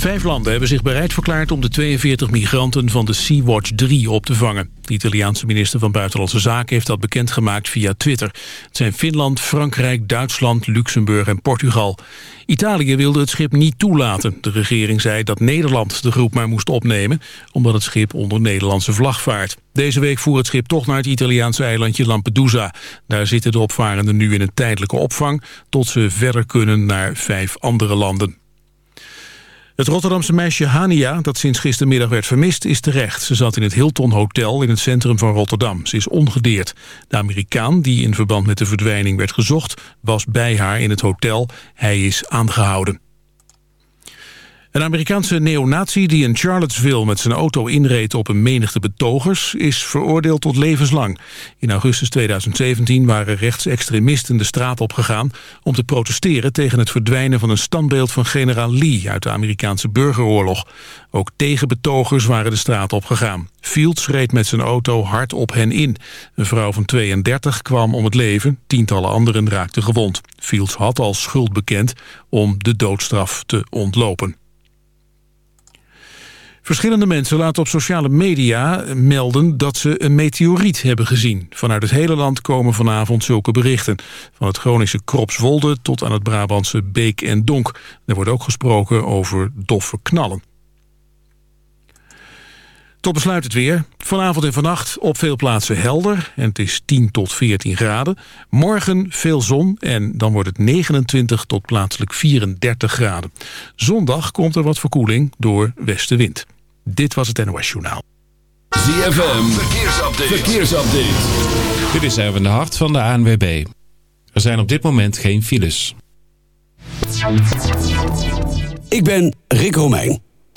Vijf landen hebben zich bereid verklaard om de 42 migranten van de Sea-Watch 3 op te vangen. De Italiaanse minister van Buitenlandse Zaken heeft dat bekendgemaakt via Twitter. Het zijn Finland, Frankrijk, Duitsland, Luxemburg en Portugal. Italië wilde het schip niet toelaten. De regering zei dat Nederland de groep maar moest opnemen... omdat het schip onder Nederlandse vlag vaart. Deze week voer het schip toch naar het Italiaanse eilandje Lampedusa. Daar zitten de opvarenden nu in een tijdelijke opvang... tot ze verder kunnen naar vijf andere landen. Het Rotterdamse meisje Hania, dat sinds gistermiddag werd vermist, is terecht. Ze zat in het Hilton Hotel in het centrum van Rotterdam. Ze is ongedeerd. De Amerikaan, die in verband met de verdwijning werd gezocht, was bij haar in het hotel. Hij is aangehouden. Een Amerikaanse neonazi die in Charlottesville met zijn auto inreed op een menigte betogers is veroordeeld tot levenslang. In augustus 2017 waren rechtsextremisten de straat opgegaan om te protesteren tegen het verdwijnen van een standbeeld van generaal Lee uit de Amerikaanse burgeroorlog. Ook tegenbetogers waren de straat opgegaan. Fields reed met zijn auto hard op hen in. Een vrouw van 32 kwam om het leven, tientallen anderen raakten gewond. Fields had al schuld bekend om de doodstraf te ontlopen. Verschillende mensen laten op sociale media melden dat ze een meteoriet hebben gezien. Vanuit het hele land komen vanavond zulke berichten. Van het Groningse Kropswolde tot aan het Brabantse Beek en Donk. Er wordt ook gesproken over doffe knallen. Tot besluit het weer. Vanavond en vannacht op veel plaatsen helder. En het is 10 tot 14 graden. Morgen veel zon en dan wordt het 29 tot plaatselijk 34 graden. Zondag komt er wat verkoeling door westenwind. Dit was het NOS Journaal. ZFM, verkeersupdate. verkeersupdate. Dit is even de hart van de ANWB. Er zijn op dit moment geen files. Ik ben Rick Romeijn.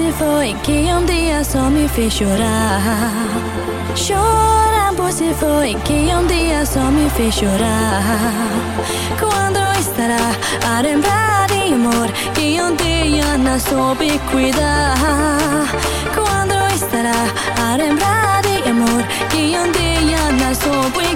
Se foi que um dia só me fez chorar. Chora, você foi que um dia só me fez chorar. Quando estará a lembrar de amor que um dia não soube cuidar? Quando estará a lembrar de amor que um dia não soube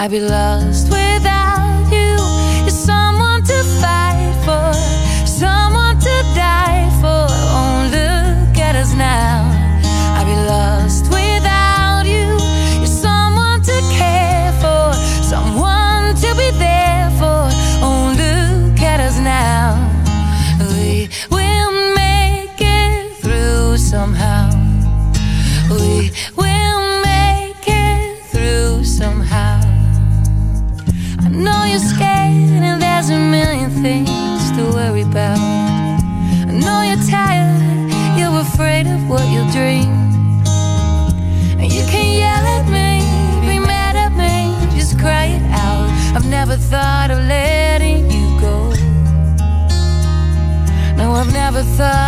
I be loved. never thought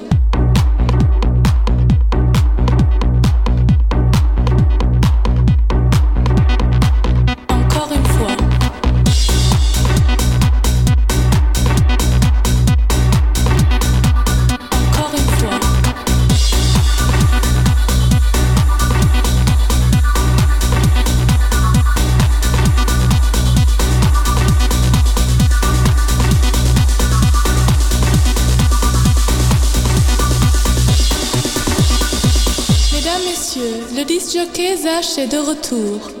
Choqués, H est de retour.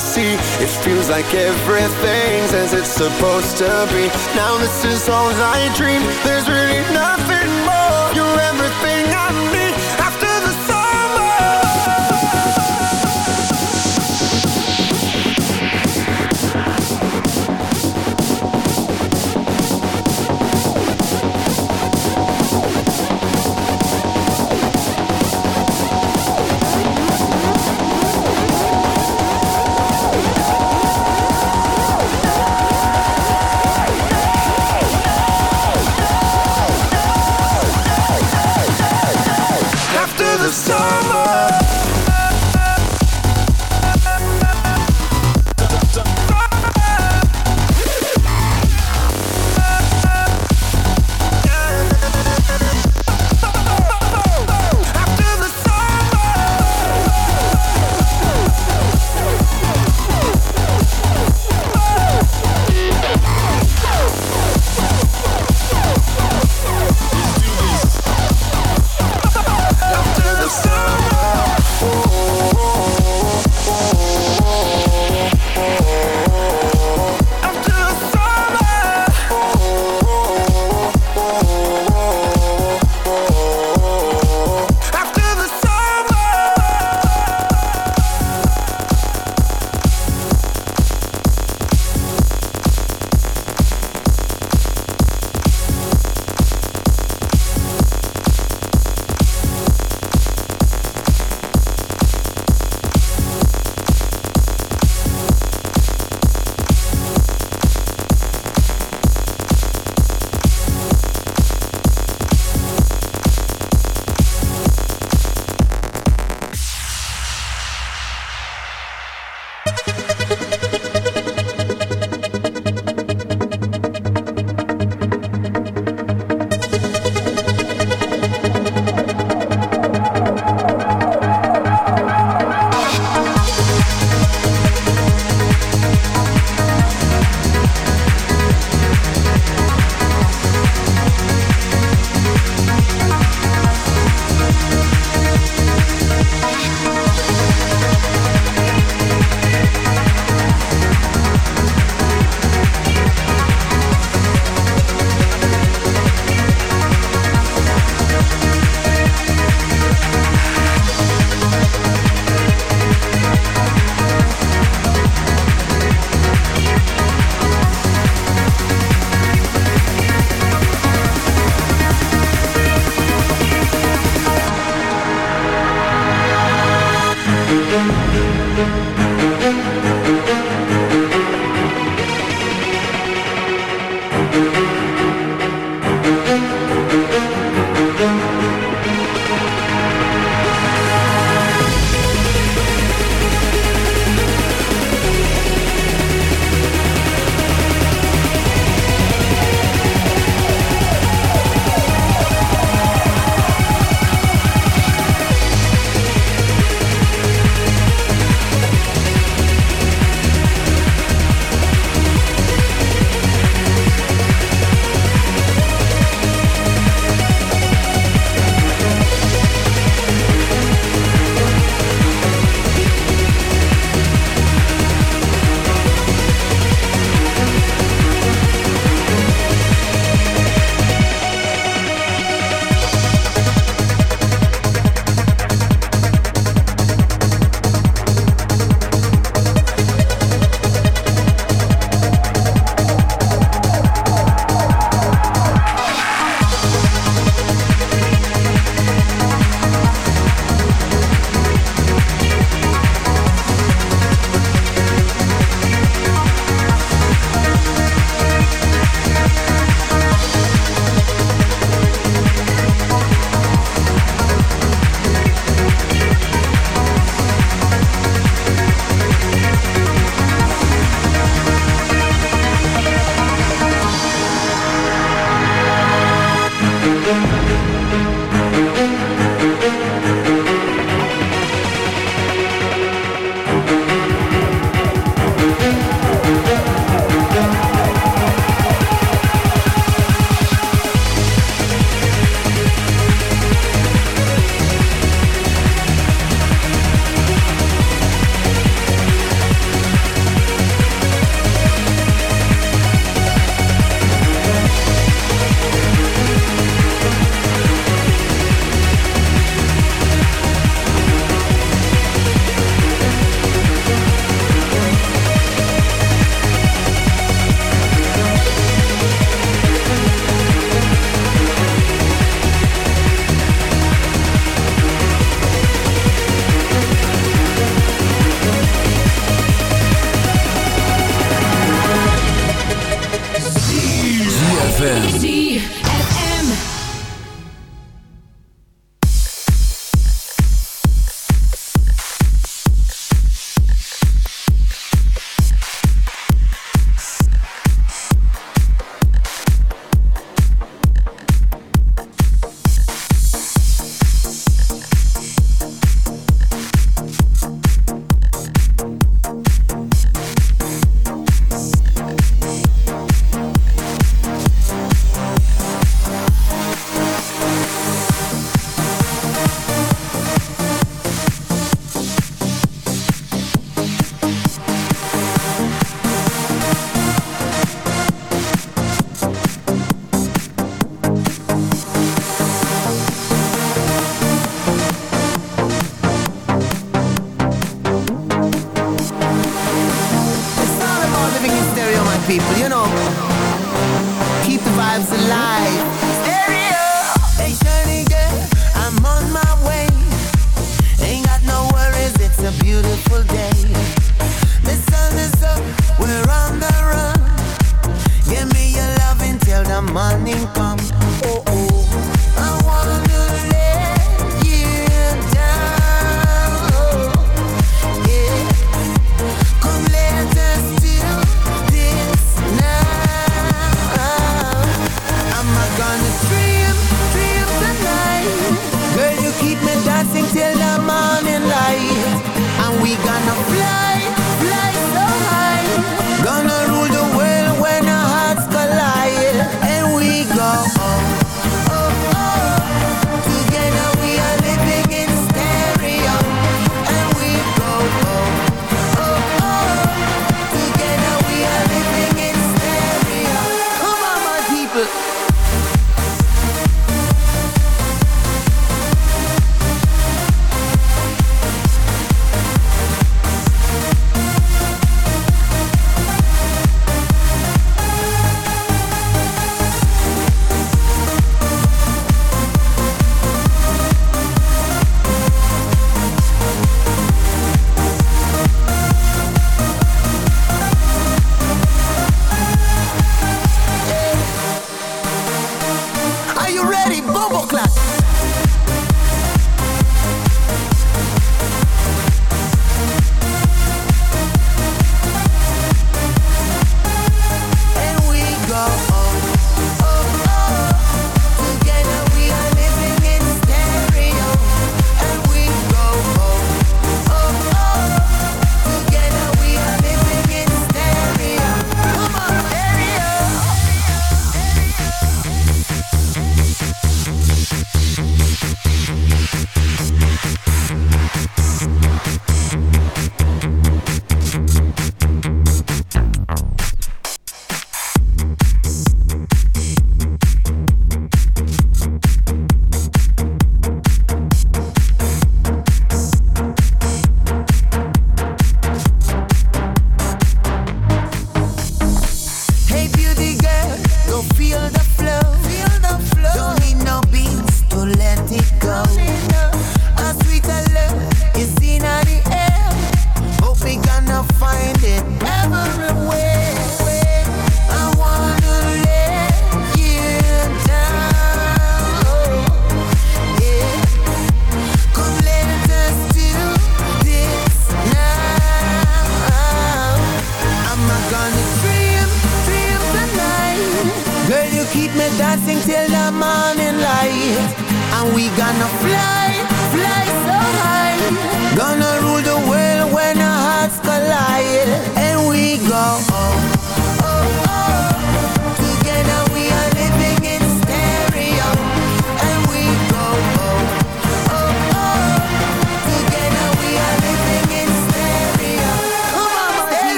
sea. It feels like everything's as it's supposed to be. Now this is all I dream. There's really nothing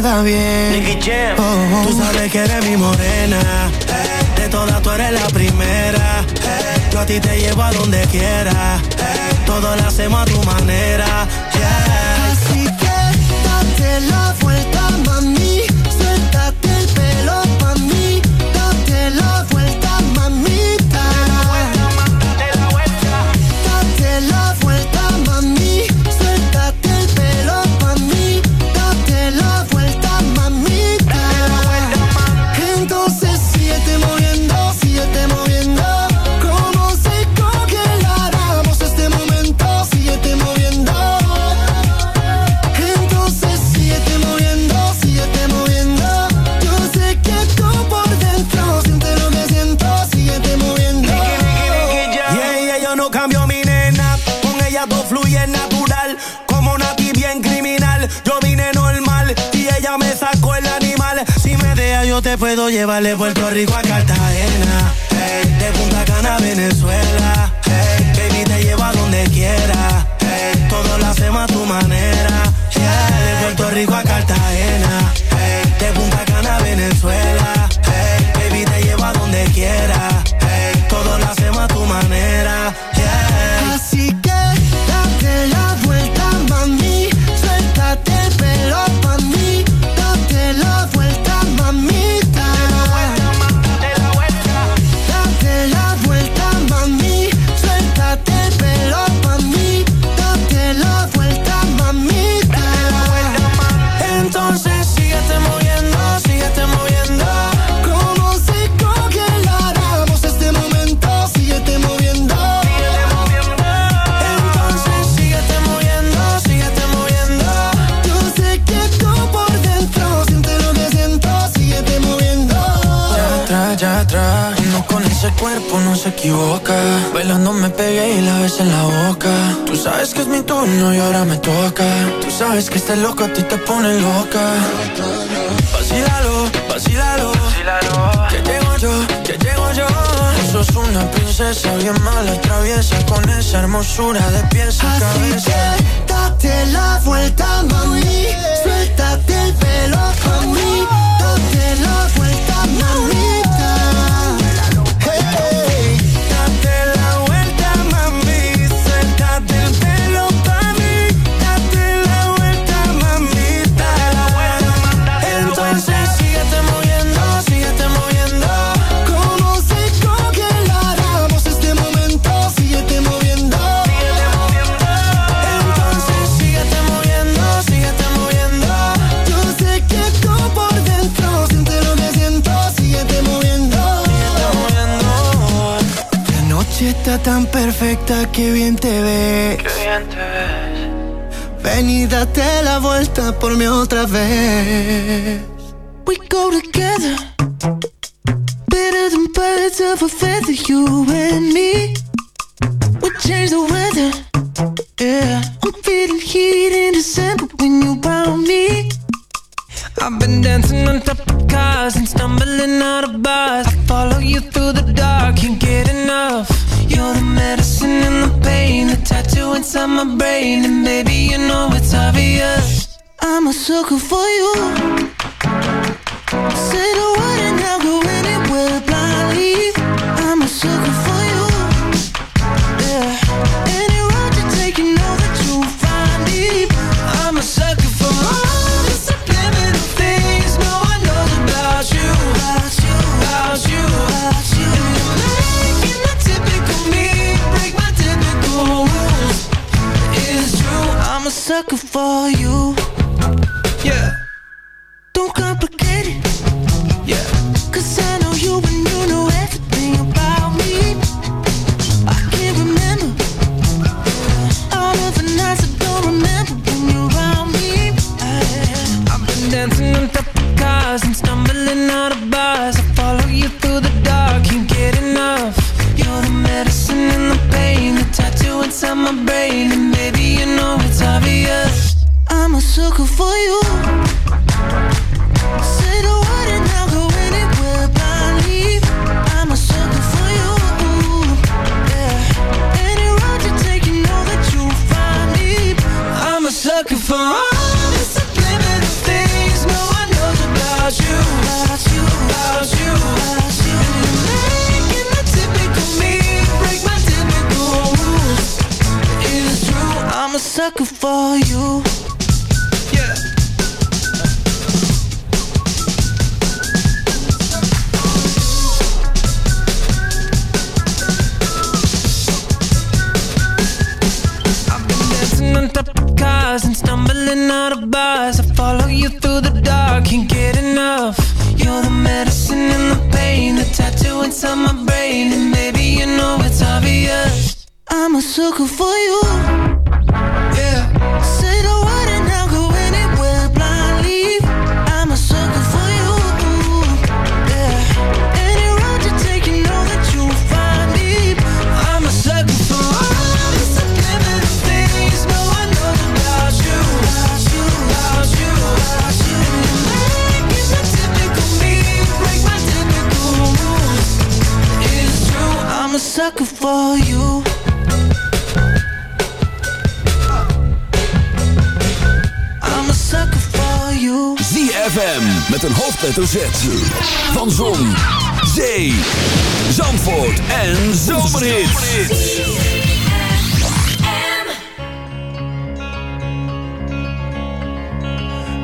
Está bien. interesa, bien mala traviesa con esa hermosura de pies a Así cabeza. Date la vuelta, mami, suéltate el pelo pa' date la vuelta, mami. tan perfecta que bien te ves. Qué bien te ves. Ven y date la vuelta por mí otra vez. We go together. Better than birds of a feather, you and me. We change the weather. Yeah. I'm feeling heat in December when you found me. I've been dancing on top of cars and stumbling out of bars. I follow you through the dark inside my brain And baby, you know it's obvious. I'm a sucker for you. Say the word and I'll go anywhere blindly. I'm a sucker for you for you. Sucker for you. I'm a sucker for you. Met een hoofdletter Z. Van Zon, Zee, Zandvoort en Zomerhits.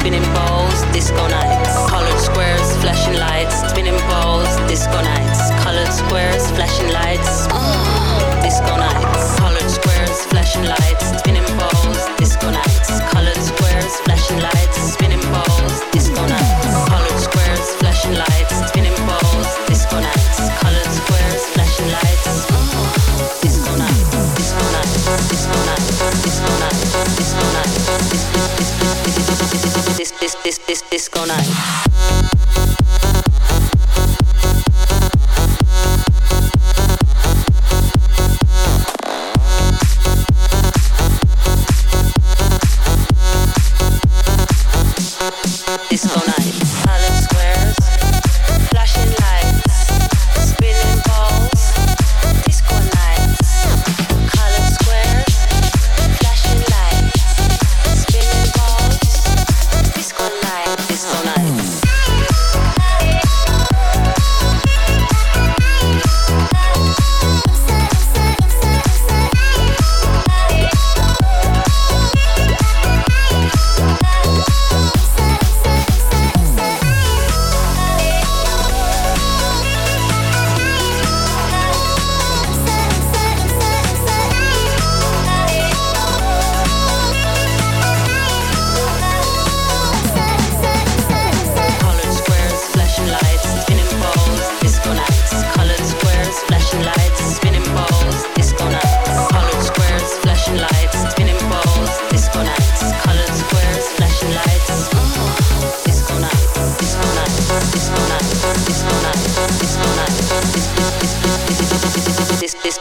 spinning balls, disco nights. Colored squares, flashing lights, spinning balls, disco nights. Colored squares, flashing lights, disco nights. Colored squares, flashing lights, spinning balls, disco nights. time.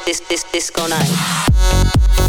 this this disco night.